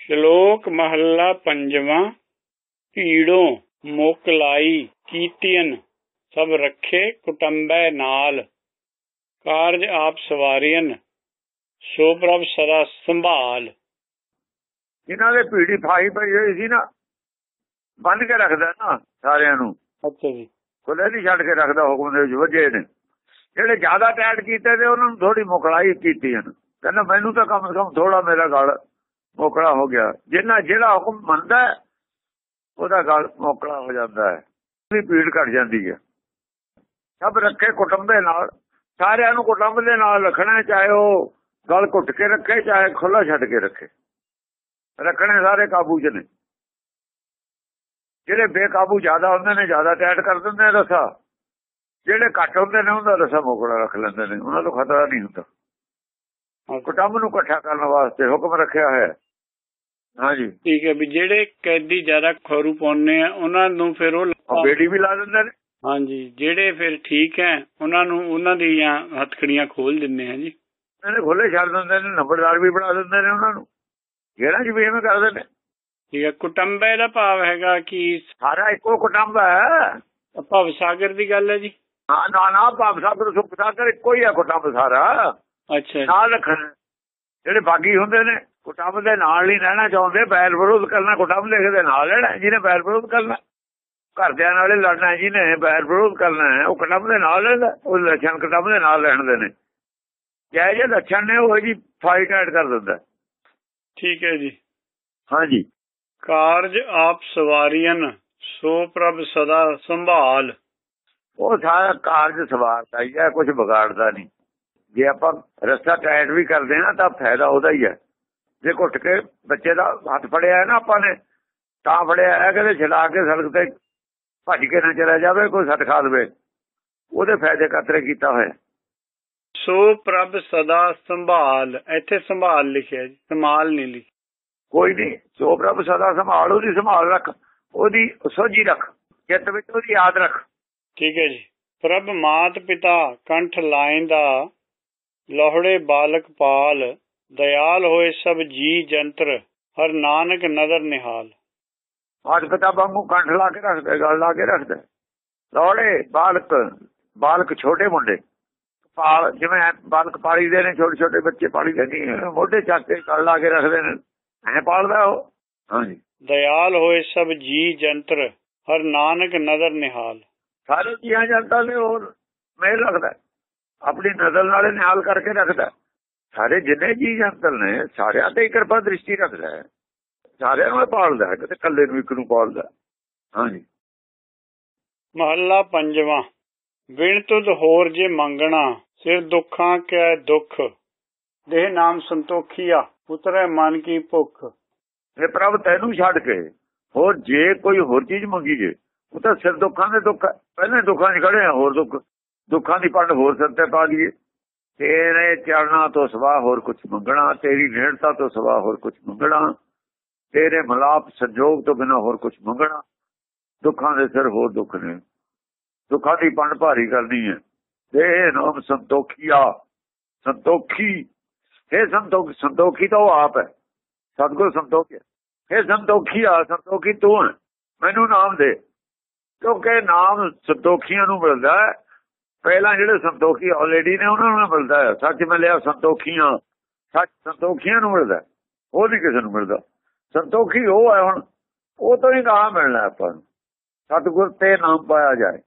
ਸ਼ਲੋਕ ਮਹੱਲਾ ਪੰਜਵਾਂ ਭੀੜੋਂ ਮੋਕਲਾਈ ਕੀਤੀਨ ਸਭ ਰੱਖੇ ਕੁਟੰਬੈ ਨਾਲ। ਕਾਰਜ ਆਪ ਸਵਾਰੀਨ ਸੋ ਪ੍ਰਭ ਸਦਾ ਸੰਭਾਲ। ਇਹਨਾਂ ਦੇ ਭੀੜੀ ਫਾਈ ਪਈ ਹੋਈ ਸੀ ਨਾ ਬੰਦ ਕੇ ਰੱਖਦਾ ਨਾ ਸਾਰਿਆਂ ਨੂੰ। ਅੱਛਾ ਜੀ। ਖੁੱਲੇ ਨਹੀਂ ਛੱਡ ਕੇ ਰੱਖਦਾ ਹੁਕਮ ਦੇ ਵਿੱਚ ਵਜੇ ਨੇ। ਜਿਹੜੇ ਜ਼ਿਆਦਾ ਟੈਟ ਕੀਤੇ ਤੇ ਉਹਨਾਂ ਨੂੰ ਥੋੜੀ ਮੁਕਲਾਈ ਕੀਤੀ ਹਨ ਕਹਿੰਦਾ ਮੈਨੂੰ ਤਾਂ ਕਮ ਸੇ ਕਮ ਥੋੜਾ ਮੇਰਾ ਗਲ ਮੋਕਲਾ ਹੋ ਗਿਆ। ਜਿੰਨਾ ਜਿਹੜਾ ਹੁਕਮ ਮੰਨਦਾ ਉਹਦਾ ਗਲ ਮੋਕਲਾ ਹੋ ਜਾਂਦਾ ਹੈ। ਉਹਦੀ ਭੀੜ ਘਟ ਜਾਂਦੀ ਹੈ। ਸਭ ਰੱਖੇ ਕੁਟੁੰਬ ਦੇ ਨਾਲ। ਸਾਰਿਆਂ ਨੂੰ ਕੁਟੁੰਬ ਦੇ ਨਾਲ ਰੱਖਣਾ ਚਾਹੇ ਉਹ ਗਲ ਘੁੱਟ ਕੇ ਰੱਖੇ ਚਾਹੇ ਖੁੱਲਾ ਛੱਡ ਕੇ ਰੱਖੇ। ਰੱਖਣੇ ਸਾਰੇ ਕਾਬੂ 'ਚ ਨੇ। ਜਿਹੜੇ ਬੇਕਾਬੂ ਜ਼ਿਆਦਾ ਹੁੰਦੇ ਨੇ ਜ਼ਿਆਦਾ ਟੈਟ ਕਰ ਦਿੰਦੇ ਨੇ ਰਸਾ। ਜਿਹੜੇ ਘੱਟ ਹੁੰਦੇ ਨੇ ਉਹਨਾਂ ਦਾ ਰਸਾ ਮੋਕੜਾ ਰੱਖ ਲੈਂਦੇ ਨੇ। ਉਹਨਾਂ ਤੋਂ ਖਤਰਾ ਨਹੀਂ ਹੁੰਦਾ। ਕੁਟੰਬ ਨੂੰ ਇਕੱਠਾ ਕਰਨ ਵਾਸਤੇ ਹੁਕਮ ਰੱਖਿਆ ਹੈ। ਹਾਂਜੀ। ਠੀਕ ਹੈ ਵੀ ਜਿਹੜੇ ਕੈਦੀ ਜ਼ਿਆਦਾ ਖਰੂ ਪਾਉਂਦੇ ਆ ਉਹਨਾਂ ਨੂੰ ਫਿਰ ਉਹ ਬੇੜੀ ਵੀ ਲਾ ਦਿੰਦੇ ਨੇ? ਹਾਂਜੀ ਜਿਹੜੇ ਫਿਰ ਠੀਕ ਹੈ ਉਹਨਾਂ ਨੂੰ ਉਹਨਾਂ ਦੀਆਂ ਹੱਥਕੜੀਆਂ ਖੋਲ ਦਿੰਦੇ ਆ ਜੀ। ਇਹਨੇ ਖੁੱਲੇ ਛੱਡ ਦਿੰਦੇ ਨੇ ਨੰਬਰਦਾਰ ਵੀ ਬਣਾ ਦਿੰਦੇ ਨੇ ਉਹਨਾਂ ਨੂੰ। ਜਿਹੜਾ ਜੀ ਵੀ ਕਰਦੇ ਨੇ। ਠੀਕ ਹੈ ਕੁਟੰਬੇ ਦਾ ਭਾਵ ਹੈਗਾ ਕਿ ਸਾਰਾ ਇੱਕੋ ਕੁਟੰਬ ਹੈ। ਭਵ ਸਾਗਰ ਦੀ ਗੱਲ ਹੈ ਜੀ। ਹਾਂ ਨਾ ਨਾ ਭਾਵ ਸਾਗਰ ਸੁਖ ਸਾਗਰ ਇੱਕੋ ਹੀ ਹੈ ਕੁਟੰਬ ਸਾਰਾ। ਅੱਛਾ। ਨਾਲ ਰੱਖਣ। ਜਿਹੜੇ ਬਾਗੀ ਹੁੰਦੇ ਨੇ। ਕੁਟੰਬ ਦੇ ਨਾਲ ਨਹੀਂ ਰਹਿਣਾ ਚਾਹੁੰਦੇ ਬੈਰ ਵਿਰੋਧ ਕਰਨਾ ਕੁਟੰਬ ਲਿਖ ਦੇ ਨਾਲ ਰਹਿਣਾ ਜਿਹਨੇ ਬੈਰ ਵਿਰੋਧ ਕਰਨਾ। ਘਰਦਿਆਂ ਨਾਲੇ ਲੜਨਾ ਜਿਹਨੇ ਬੈਰ ਵਿਰੋਧ ਕਰਨਾ ਹੈ ਉਹ ਕੁਟੰਬ ਦੇ ਨਾਲ ਰਹਿੰਦਾ ਉਹ ਲੱਛਣ ਕੁਟੰਬ ਦੇ ਨਾਲ ਰਹਿਣਦੇ ਨੇ। ਜੈ ਜੇ ਲੱਛਣ ਨੇ ਉਹ ਜੀ ਫਾਈਟ ਐਡ ਕਰ ਦਿੰਦਾ ਠੀਕ ਹੈ ਜੀ। ਹਾਂਜੀ। ਕਾਰਜ ਆਪ ਸਵਾਰੀਨ ਸੋ ਪ੍ਰਭ ਸਦਾ ਸੰਭਾਲ। ਉਹ ਸਾਰਾ ਕਾਰਜ ਸਵਾਰਦਾ ਹੀ ਹੈ ਕੁਝ ਵਿਗਾੜਦਾ ਨਹੀਂ। ਜੇ ਆਪਾਂ ਰਸਤਾ ਟਾਈਟ ਵੀ ਕਰਦੇ ਨਾ ਤਾਂ ਫਾਇਦਾ ਉਹਦਾ ਹੀ ਹੈ। ਜੇ ਘੁੱਟ ਕੇ ਬੱਚੇ ਦਾ ਹੱਥ ਫੜਿਆ ਹੈ ਨਾ ਆਪਾਂ ਨੇ ਤਾਂ ਫੜਿਆ ਹੈ ਕਿ ਛਡਾ ਕੇ ਸੜਕ ਤੇ ਭੱਜ ਕੇ ਨਾ ਚਲਾ ਜਾਵੇ ਕੋਈ ਸੱਟ ਖਾ ਲਵੇ ਉਹਦੇ ਫਾਇਦੇ ਕਤਰੇ ਕੀਤਾ ਹੋਇਆ ਸੋ ਪ੍ਰਭ ਸਦਾ ਸੰਭਾਲ ਇੱਥੇ ਸੰਭਾਲ ਲਿਖਿਆ ਜੀ ਸੰਭਾਲ ਨਹੀਂ ਲਿਖਿਆ ਕੋਈ ਨਹੀਂ ਸੋ ਪ੍ਰਭ ਸਦਾ ਸੰਭਾਲ ਉਹਦੀ ਸੰਭਾਲ ਰੱਖ ਉਹਦੀ ਸੋਝੀ ਰੱਖ ਚਿੱਤ ਵਿੱਚ ਉਹਦੀ ਯਾਦ ਰੱਖ। ਠੀਕ ਹੈ ਜੀ। ਪ੍ਰਭ ਮਾਤ ਪਿਤਾ ਕੰਠ ਲਾਇੰਦਾ ਲੋਹੜੇ ਬਾਲਕ ਪਾਲ ਦਇਆਲ ਹੋਏ ਸਭ ਜੀ ਜੰਤਰ ਹਰ ਨਾਨਕ ਨਦਰ ਨਿਹਾਲ। ਮਾਤ ਪਿਤਾ ਵਾਂਗੂ ਕੰਠ ਲਾ ਕੇ ਰੱਖਦੇ ਗੱਲ ਲਾ ਕੇ ਰੱਖਦੇ। ਲੋੜੇ ਬਾਲਕ ਬਾਲਕ ਛੋਟੇ ਮੁੰਡੇ। ਪਾਲ ਜਿਵੇਂ ਬਾਲਕ ਪਾਲੀ ਦੇ ਨੇ ਛੋਟੇ ਛੋਟੇ ਬੱਚੇ ਪਾਲੀ ਦੇ ਨਹੀਂ ਮੋਢੇ ਚੱਕ ਕੇ ਗੱਲ ਲਾ ਕੇ ਰੱਖਦੇ ਨੇ। ਐ ਪਾਲਦਾ ਉਹ। ਹਾਂਜੀ। ਦਇਆਲ ਹੋਏ ਸਭ ਜੀ ਜੰਤਰ ਹਰ ਨਾਨਕ ਨਦਰ ਨਿਹਾਲ। ਸਾਰੇ ਜੀਆਂ ਜਨਤਾ ਨੇ ਹੋਰ ਮੇਲ ਰੱਖਦਾ। ਆਪਣੀ ਨਜ਼ਰ ਨਾਲੇ ਨਿਹਾਲ ਕਰਕੇ ਰੱਖਦਾ। ਸਾਰੇ ਜਿੰਨੇ ਜੀ ਜੰਤਲ ਨੇ ਸਾਰਿਆਂ ਤੇ ਕਿਰਪਾ ਦ੍ਰਿਸ਼ਟੀ ਰੱਖਦਾ ਹੈ। ਸਾਰਿਆਂ ਨੂੰ ਪਾਲਦਾ ਹੈ ਕਿਤੇ ਇਕੱਲੇ ਨੂੰ ਇੱਕ ਨੂੰ ਪਾਲਦਾ ਹਾਂਜੀ। ਮਹੱਲਾ ਪੰਜਵਾਂ ਵਿਣ ਤੁਧ ਹੋਰ ਜੇ ਮੰਗਣਾ ਸਿਰ ਦੁੱਖਾਂ ਕੈ ਦੁੱਖ। ਦੇਹ ਨਾਮ ਸੰਤੋਖੀਆ ਉਤਰੇ ਮਨ ਕੀ ਭੁੱਖ। ਇਹ ਪ੍ਰਭ ਤੈਨੂੰ ਛੱਡ ਕੇ ਹੋਰ ਜੇ ਕੋਈ ਹੋਰ ਚੀਜ਼ ਮੰਗੀ ਜੇ ਉਹ ਤਾਂ ਸਿਰ ਦੁੱਖਾਂ ਦੇ ਦੁੱਖ। ਪਹਿਲੇ ਦੁੱਖਾਂ 'ਚ ਖੜੇ ਆ ਹੋਰ ਦੁੱਖ ਦੁੱਖਾਂ ਦੀ ਪੰਡ ਹੋਰ ਸਿਰ ਤੇ ਪਾ ਦਈਏ। ਤੇਰੇ ਚਰਨਾਂ ਤੋਂ ਸਵਾ ਹੋਰ ਕੁਝ ਮੰਗਣਾ, ਤੇਰੀ ਨੇੜਤਾ ਤੋਂ ਸਵਾ ਹੋਰ ਕੁਝ ਮੰਗਣਾ, ਤੇਰੇ ਮਲਾਪ ਸੰਜੋਗ ਤੋਂ ਬਿਨਾ ਹੋਰ ਕੁਝ ਮੰਗਣਾ, ਦੁੱਖਾਂ ਦੇ ਸਿਰ ਹੋਰ ਦੁੱਖ ਨੇ। ਦੁੱਖਾਂ ਦੀ ਪੰਡ ਭਾਰੀ ਕਰਨੀ ਹੈ। ਇਹ ਨਾਮ ਸੰਤੋਖੀਆ ਸੰਤੋਖੀ। ਇਹ ਸੰਤੋਖ, ਸੰਤੋਖੀ ਤਾਂ ਉਹ ਆਪ ਹੈ। ਸਤਗੁਰ ਸੰਤੋਖ ਇਹ ਸੰਤੋਖੀ ਆ, ਸੰਤੋਖੀ ਤੂੰ ਮੈਨੂੰ ਨਾਮ ਦੇ। ਕਿਉਂਕਿ ਨਾਮ ਸੰਤੋਖੀਆਂ ਨੂੰ ਮਿਲਦਾ ਹੈ। ਪਹਿਲਾਂ ਜਿਹੜੇ ਸੰਤੋਖੀ ਆਲਰੇਡੀ ਨੇ ਉਹਨਾਂ ਨੂੰ ਮਿਲਦਾ ਹੈ। ਸੱਚ ਮਿਲਿਆ ਸੰਤੋਖੀਆਂ। ਸੱਚ ਸੰਤੋਖੀਆਂ ਨੂੰ ਮਿਲਦਾ ਉਹ ਨਹੀਂ ਕਿਸੇ ਨੂੰ ਮਿਲਦਾ। ਸੰਤੋਖੀ ਉਹ ਹੈ ਹੁਣ ਉਹ ਤੋਂ ਹੀ ਨਾਮ ਮਿਲਣਾ ਆਪਾਂ ਨੂੰ। ਸਤਗੁਰ ਤੇ ਨਾਮ ਪਾਇਆ ਜਾਏ।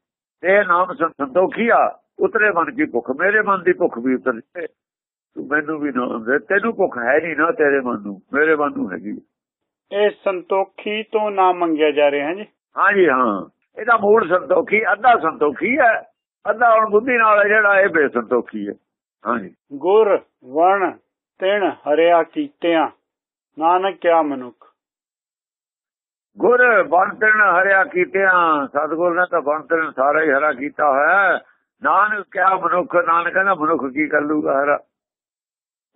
ਤੇ ਨਾਮ ਸੰਤੋਖੀਆ ਉਤਰੇ ਮਨ ਕੀ ਭੁੱਖ। ਮੇਰੇ ਮਨ ਦੀ ਭੁੱਖ ਵੀ ਉਤਰ ਜੇ ਤੂੰ ਮੈਨੂੰ ਵੀ ਨਾਮ ਦੇ। ਤੈਨੂੰ ਭੁੱਖ ਹੈ ਨਹੀਂ ਨਾ ਤੇਰੇ ਮਨ ਨੂੰ। ਮੇਰੇ ਮਨ ਨੂੰ ਹੈਗੀ। ਇਹ ਸੰਤੋਖੀ ਤੋਂ ਨਾਮ ਮੰਗਿਆ ਜਾ ਰਿਹਾ ਹੈ ਜੀ। ਹਾਂਜੀ ਹਾਂ। ਇਹਦਾ ਮੂਲ ਸੰਤੋਖੀ ਅੱਧਾ ਸੰਤੋਖੀ ਹੈ। ਅੱਧਾ ਹੁਣ ਬੁੱਧੀ ਨਾਲ ਹੈ ਜਿਹੜਾ ਇਹ ਬੇਸੰਤੋਖੀ ਹੈ। ਹਾਂਜੀ। ਗੁਰ ਵਣ ਤਿਣ ਹਰਿਆ ਕੀਤਿਆਂ ਨਾਨਕ ਕਿਆ ਮਨੁੱਖ। ਗੁਰ ਬੰਤਨ ਹਰਿਆ ਕੀਤਿਆਂ ਸਤਗੁਰ ਨੇ ਤਾਂ ਬੰਤਨ ਸਾਰਾ ਹੀ ਹਰਾ ਕੀਤਾ ਹੋਇਆ ਨਾਨਕ ਕਿਆ ਮਨੁੱਖ ਨਾਨਕ ਕਹਿੰਦਾ ਮਨੁੱਖ ਕੀ ਕਰ ਲੂਗਾ ਹਰਾ?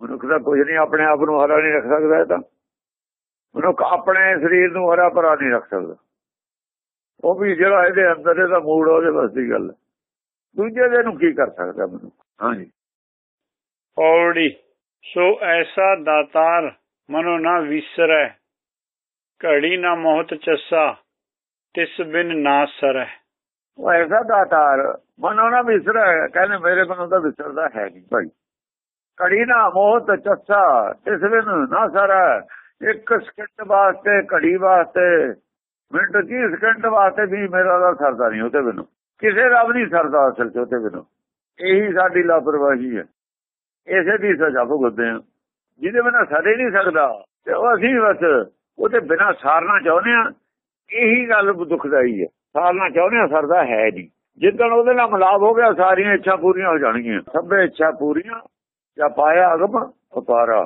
ਮਨੁੱਖ ਦਾ ਕੁਝ ਨਹੀਂ ਆਪਣੇ ਆਪ ਨੂੰ ਹਰਾ ਨਹੀਂ ਰੱਖ ਸਕਦਾ ਇਹ ਤਾਂ। ਮਨੁੱਖ ਆਪਣੇ ਸਰੀਰ ਨੂੰ ਹਰਾ ਭਰਾ ਨਹੀਂ ਰੱਖ ਸਕਦਾ। ਉਹ ਵੀ ਜਿਹੜਾ ਇਹਦੇ ਅੰਦਰ ਇਹਦਾ ਮੂਡ ਉਹਦੇ ਬਸ ਦੀ ਗੱਲ ਹੈ। ਦੂਜੇ ਦੇ ਨੂੰ ਕੀ ਕਰ ਸਕਦਾ ਮਨੁੱਖ ਹਾਂਜੀ। ਪੌੜੀ। ਸੋ ਐਸਾ ਦਾਤਾਰ ਮਨੋ ਨਾ ਵਿਸਰੈ ਘੜੀ ਨਾ ਮੋਹਤ ਚੱਸਾ ਤਿਸ ਬਿਨ ਨਾ ਸਰੈ। ਉਹ ਐਸਾ ਦਾਤਾਰ ਮਨੋਂ ਨਾ ਵਿਸਰ ਕਹਿੰਦੇ ਮੇਰੇ ਮਨੋਂ ਤਾਂ ਵਿਸਰਦਾ ਹੈ ਨਹੀਂ ਭਾਈ। ਘੜੀ ਨਾ ਮੋਹਤ ਚੱਸਾ ਇਸ ਬਿਨ ਨਾ ਸਾਰਾ। ਇੱਕ ਸਕਿੰਟ ਵਾਸਤੇ ਘੜੀ ਵਾਸਤੇ ਮਿੰਟ ਕੀ ਸਕਿੰਟ ਵਾਸਤੇ ਵੀ ਮੇਰਾ ਦਾ ਸਰਦਾ ਨਹੀਂ ਉਹਦੇ ਬਿਨੋਂ। ਕਿਸੇ ਰੱਬ ਵੀ ਸਰਦਾ ਅਸਲ ਚ ਉਹਦੇ ਬਿਨੋਂ। ਇਹੀ ਸਾਡੀ ਲਾਪਰਵਾਹੀ ਹੈ। ਇਸੇ ਦੀ ਸਜ਼ਾ ਭੁਗਤਦੇ ਆ ਜਿਹਦੇ ਬਿਨਾ ਸਰੇ ਨਹੀਂ ਸਕਦਾ, ਤੇ ਉਹ ਅਸੀਂ ਬਸ ਉਹਦੇ ਬਿਨਾਂ ਸਾਰਨਾ ਚਾਹੁੰਦੇ ਆ ਇਹੀ ਗੱਲ ਦੁਖਦਾਈ ਹੈ। ਸਾਰਨਾ ਚਾਹੁੰਦੇ ਆ ਸਰਦਾ ਹੈ ਨਹੀਂ। ਜਿੱਦਣ ਉਹਦੇ ਨਾਲ ਮਿਲਾਪ ਹੋ ਗਿਆ, ਸਾਰੀਆਂ ਇੱਛਾ ਪੂਰੀਆਂ ਹੋ ਜਾਣਗੀਆਂ। ਸਭੇ ਇੱਛਾ ਪੂਰੀਆਂ, ਜਾਂ ਪਾਇਆ ਅਗਮ ਉਤਾਰਾ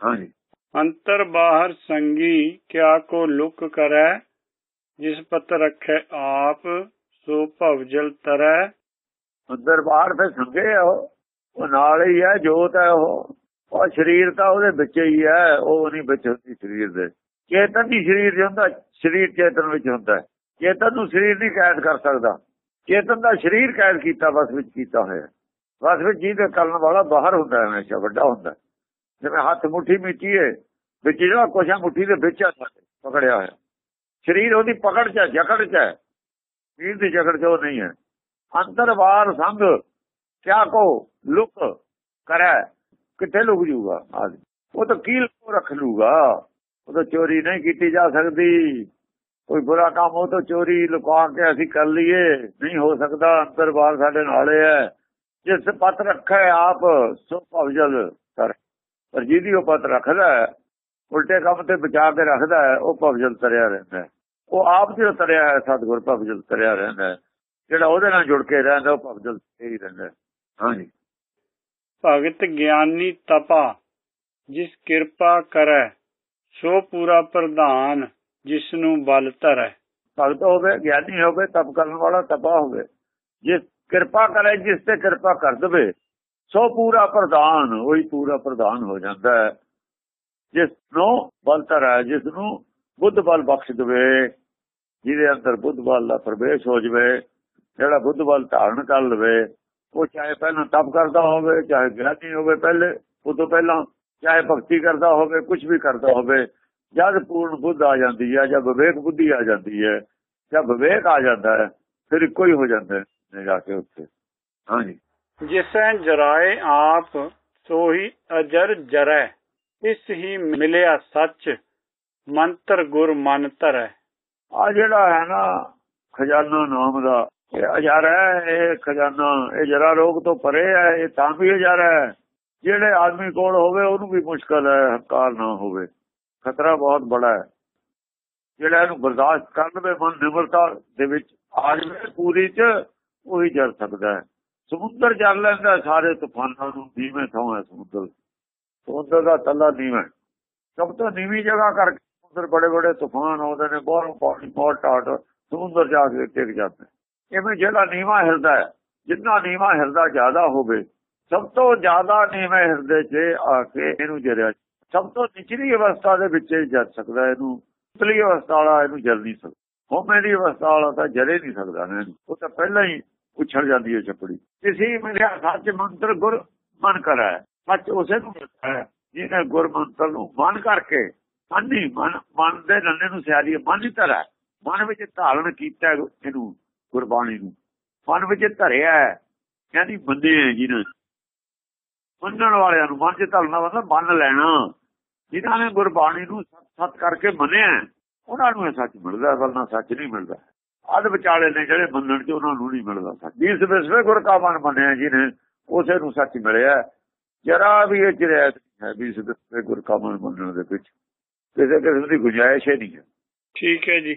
ਹਾਂਜੀ। ਅੰਤਰ ਬਾਹਰ ਸੰਗੀ, ਕਿਆ ਕੋ ਲੁਕ ਕਰੈ, ਜਿਸ ਪਤ ਰੱਖੈ ਆਪ ਸੋ ਭਵਜਲ ਤਰੈ। ਅੰਦਰ ਬਾਹਰ ਤੇ ਸੰਗੇ ਉਹ। ਨਾਲ ਹੀ ਹੈ, ਜੋਤ ਹੈ ਉਹ। ਉਹ ਸਰੀਰ ਤਾਂ ਉਹਦੇ ਵਿੱਚ ਹੀ ਹੈ, ਉਹ ਨਹੀਂ ਵਿੱਚ ਹੁੰਦੀ ਸਰੀਰ ਦੇ। ਚੇਤਨ ਦੀ ਸਰੀਰ ਚ ਹੁੰਦਾ, ਸਰੀਰ ਚੇਤਨ ਵਿੱਚ ਹੁੰਦਾ ਚੇਤਨ ਨੂੰ ਸਰੀਰ ਨਹੀਂ ਕੈਦ ਕਰ ਸਕਦਾ। ਚੇਤਨ ਦਾ ਸਰੀਰ ਕੈਦ ਕੀਤਾ ਬਸ ਵਿੱਚ ਕੀਤਾ ਹੋਇਆ। ਬਸ ਵਿੱਚ ਜਿਹਦੇ ਕਰਨ ਵਾਲਾ ਬਾਹਰ ਹੁੰਦਾ ਹਮੇਸ਼ਾ ਵੱਡਾ ਹੁੰਦਾ ਹੈ। ਜਿਵੇਂ ਹੱਥ ਮੁੱਠੀ ਮਿੱਚੀਏ, ਵਿੱਚ ਜਿਹੜਾ ਕੁਛ ਹੈ ਦੇ ਵਿੱਚ ਆ ਪਕੜਿਆ ਹੋਇਆ। ਸਰੀਰ ਉਹਦੀ ਪਕੜ ਚ ਹੈ, ਜਕੜ ਚ ਹੈ ਦੀ ਜਕੜ ਚ ਉਹ ਨਹੀਂ ਹੈ। ਅੰਤਰਵਾਰ ਸੰਗ, ਕਿਆ ਕੋ ਲੁਕ ਕਰੈ, ਕਿੱਥੇ ਲੁਕ ਜੂਗਾ ਆਦਮੀ? ਉਹ ਤਾਂ ਕੀਲ ਕੋ ਰੱਖ ਲੂਗਾ। ਉਹ ਤਾਂ ਚੋਰੀ ਨਹੀਂ ਕੀਤੀ ਜਾ ਸਕਦੀ। ਕੋਈ ਬੁਰਾ ਕੰਮ ਉਹ ਤਾਂ ਚੋਰੀ ਲੁਕਾ ਕੇ ਅਸੀਂ ਕਰ ਲਈਏ। ਨਹੀਂ ਹੋ ਸਕਦਾ ਅੰਤਰਵਾਰ ਸਾਡੇ ਨਾਲੇ ਹੈ। ਜਿਸ ਪਤ ਰੱਖੇ ਆਪ, ਸੋ ਭਵਜਲ ਕਰ ਪਰ ਜਿਹਦੀ ਉਹ ਪਤ ਰੱਖਦਾ ਉਲਟੇ ਕੰਮ ਤੇ ਬਚਾ ਕੇ ਰੱਖਦਾ ਉਹ ਭਵਜਲ ਤਰਿਆ ਰਹਿੰਦਾ ਉਹ ਆਪ ਜਿਹੜਾ ਤਰਿਆ ਹੈ ਸਤਿਗੁਰ ਭਵਜਲ ਤਰਿਆ ਰਹਿੰਦਾ ਹੈ। ਜਿਹੜਾ ਉਹਦੇ ਨਾਲ ਜੁੜ ਕੇ ਰਹਿੰਦਾ ਉਹ ਭਵਜਲ ਤੇ ਹੀ ਰਹਿੰਦਾ ਹੈ। ਹਾਂਜੀ ਭਗਤ ਗਿਆਨੀ ਤਪਾ ਜਿਸ ਕਿਰਪਾ ਕਰੈ ਸੋ ਪੂਰਾ ਪ੍ਰਧਾਨ ਜਿਸ ਨੂੰ ਬਲ ਧਰੈ ਭਗਤ ਹੋਵੇ ਗਿਆਨੀ ਹੋਵੇ ਤਪ ਕਰਨ ਵਾਲਾ ਤਪਾ ਹੋਵੇ ਜਿਸ ਕਿਰਪਾ ਕਰੇ ਜਿਸ ਤੇ ਕਿਰਪਾ ਕਰ ਦਵੇ ਸੋ ਪੂਰਾ ਪ੍ਰਧਾਨ ਉਹੀ ਪੂਰਾ ਪ੍ਰਧਾਨ ਹੋ ਜਾਂਦਾ ਹੈ ਜਿਸ ਨੂੰ ਬਲ ਧਰੈ ਜਿਸ ਨੂੰ ਬੁੱਧ ਬਲ ਬਖਸ਼ ਦਵੇ ਜਿਹਦੇ ਅੰਦਰ ਬੁੱਧ ਬਲ ਦਾ ਪ੍ਰਵੇਸ਼ ਹੋ ਜਵੇ, ਜਿਹੜਾ ਬੁੱਧ ਬਲ ਧਾਰਨ ਕਰ ਲਵੇ, ਉਹ ਚਾਹੇ ਪਹਿਲਾਂ ਤਪ ਕਰਦਾ ਹੋਵੇ, ਚਾਹੇ ਗਿਆਨੀ ਹੋਵੇ ਪਹਿਲੇ, ਉਹ ਤੋਂ ਪਹਿਲਾਂ ਚਾਹੇ ਭਗਤੀ ਕਰਦਾ ਹੋਵੇ ਕੁਝ ਵੀ ਕਰਦਾ ਹੋਵੇ, ਜਦ ਪੂਰਨ ਬੁੱਧ ਆ ਜਾਂਦੀ ਹੈ, ਜਦ ਵਿਵੇਕ ਬੁੱਧੀ ਆ ਜਾਂਦੀ ਹੈ, ਜਦ ਵਿਵੇਕ ਆ ਜਾਂਦਾ ਹੈ, ਫਿਰ ਇੱਕੋ ਹੀ ਹੋ ਜਾਂਦਾ ਹੈ ਜਾ ਕੇ ਉੱਥੇ। ਹਾਂਜੀ। ਜਿਸੈ ਜਰਾਏ ਆਪ, ਸੋਹੀ ਅਜਰ ਜਰੈ ਇਸ ਹੀ ਮਿਲਿਆ ਸੱਚ, ਮੰਤਰ ਗੁਰ ਮਨ ਧਰੈ। ਆ ਜਿਹੜਾ ਹੈ ਨਾ ਖਜ਼ਾਨਾ ਨਾਮ ਦਾ, ਇਹ ਹਜ਼ਾਰਾ ਹੈ, ਇਹ ਖਜ਼ਾਨਾ, ਇਹ ਜਰਾ ਰੋਗ ਤੋਂ ਪਰੇ ਹੈ, ਇਹ ਤਾਂ ਵੀ ਹਜ਼ਾਰਾ ਹੈ। ਜਿਹੜੇ ਆਦਮੀ ਕੋਲ ਹੋਵੇ, ਉਹਨੂੰ ਵੀ ਮੁਸ਼ਕਲ ਹੈ, ਹੰਕਾਰ ਨਾ ਹੋਵੇ। ਖਤਰਾ ਬਹੁਤ ਬੜਾ ਹੈ। ਜਿਹੜਾ ਇਹਨੂੰ ਬਰਦਾਸ਼ਤ ਕਰ ਲਵੇ ਮਨ ਨਿਮਰਤਾ ਦੇ ਵਿੱਚ ਆ ਜਾਵੇ, ਪੂਰੀ ਚ ਉਹੀ ਜਰ ਸਕਦਾ ਹੈ। ਸਮੁੰਦਰ ਜਰ ਲੈਂਦਾ, ਸਾਰੇ ਤੂਫਾਨਾਂ ਨੂੰ ਨੀਵੇਂ ਥਾਂ ਹੈ ਸਮੁੰਦਰ। ਸਮੁੰਦਰ ਦਾ ਤੱਲਾ ਨੀਵਾਂ ਸਭ ਤੋਂ ਨੀਵੀਂ ਜਗ੍ਹਾ ਕਰਕੇ ਸਮੁੰਦਰ ਬੜੇ ਬੜੇ ਤੂਫਾਨ ਆਉਂਦੇ ਨੇ ਬਹੁਤ ਪਾਣੀ, ਬਹੁਤ ਟਾਟ ਸਮੁੰਦਰ ਜਾ ਕੇ ਟਿਕ ਜਾਂਦੇ ਇਵੇਂ ਜਿਹੜਾ ਨੀਵਾਂ ਹਿਰਦਾ ਹੈ, ਜਿੰਨਾ ਨੀਵਾਂ ਹਿਰਦਾ ਜ਼ਿਆਦਾ ਹੋਵੇ, ਸਭ ਤੋਂ ਜ਼ਿਆਦਾ ਨੀਵੇਂ ਹਿਰਦੇ 'ਚ ਆ ਕੇ ਇਹਨੂੰ ਜਰਿਆ ਸਭ ਤੋਂ ਨਿਚਲੀ ਅਵਸਥਾ ਦੇ ਵਿੱਚ ਜਰ ਸਕਦਾ ਇਹਨੂੰ। ਉਤਲੀ ਅਵਸਥਾ ਵਾਲਾ ਇਹਨੂੰ ਜਲ ਨਹੀਂ ਸਕਦਾ। ਹੋਮੇ ਦੀ ਅਵਸਥਾ ਵਾਲਾ ਤਾਂ ਜਰੇ ਨਹੀਂ ਸਕਦਾ ਨਾ ਉਹ ਤਾਂ ਪਹਿਲਾਂ ਹੀ ਉਛਲ ਜਾਂਦੀ ਹੈ ਚੱਪੜੀ ਕਿਸੇ ਮਿਲਿਆ ਸੱਚ ਮੰਤਰ ਗੁਰ ਮਨ ਕਰਾ ਸੱਚ ਉਸੇ ਨੂੰ ਮਿਲਦਾ ਹੈ, ਜਿਹਨੇ ਗੁਰ ਮੰਤਰ ਨੂੰ ਮਨ ਕਰਕੇ ਮਨ ਮਨ ਮਨ ਦੇ ਨੰਨੇ ਨੂੰ ਸਿਆਰੀ ਮਨ ਹੀ ਧਰਾ ਮਨ ਵਿੱਚ ਧਾਰਨ ਕੀਤਾ ਇਹਨੂੰ, ਗੁਰਬਾਣੀ ਨੂੰ। ਮਨ ਵਿੱਚ ਧਰਿਆ ਕਹਿੰਦੀ ਬੰਦੇ ਹੈ ਜਿਹਨਾਂ। ਮੰਨਣ ਵਾਲਿਆਂ ਨੂੰ ਮਨ 'ਚ ਧਰਨਾ ਮਤਲਬ ਮੰਨ ਲੈਣਾ। ਜਿਨ੍ਹਾਂ ਨੇ ਗੁਰਬਾਣੀ ਨੂੰ ਸਤ ਸਤ ਕਰਕੇ ਮੰਨਿਆ ਉਹਨਾਂ ਨੂੰ ਇਹ ਸੱਚ ਮਿਲਦਾ ਵਰਨਾ ਸੱਚ ਨਹੀਂ ਮਿਲਦਾ। ਅੱਧ ਵਿਚਾਲੇ ਨੇ ਜਿਹੜੇ ਮੰਨਣ 'ਚ ਉਹਨਾਂ ਨੂੰ ਨਹੀਂ ਮਿਲਦਾ ਸੱਚ। ਜਿਸ ਵਿਸਵੇ ਗੁਰ ਕਾ ਮਨ ਮੰਨਿਆ ਜਿਹਨੇ, ਉਸੇ ਨੂੰ ਸੱਚ ਮਿਲਿਆ ਜਰਾ ਵੀ ਇਹ ਚਰਿਆਤ ਹੈ ਵੀ ਇਸ ਵਿਸਵੇ ਗੁਰ ਕਾ ਮਨ ਮੰਨਣ ਦੇ ਵਿੱਚ। ਕਿਸੇ ਕਿਸਮ ਦੀ ਗੁੰਜਾਇਸ਼ ਹੀ ਨਹੀਂ। ਹੈ ਠੀਕ ਹੈ ਜੀ।